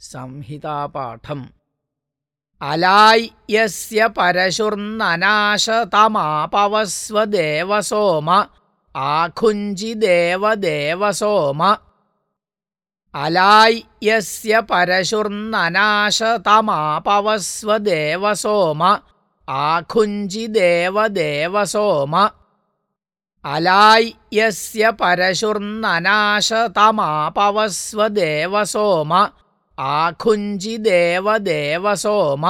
संहितापाठम्। अलाय्यस्य परशुर्ननाशतमापवस्व देवसोम आखुञ्जिदेवदेवसोम अलाय्यस्य परशुर्ननाशतमापवस्व देवसोम आखुञ्जिदेवदेवसोम अलाय्यस्य ఆకుంజి దేవదేవ సోమ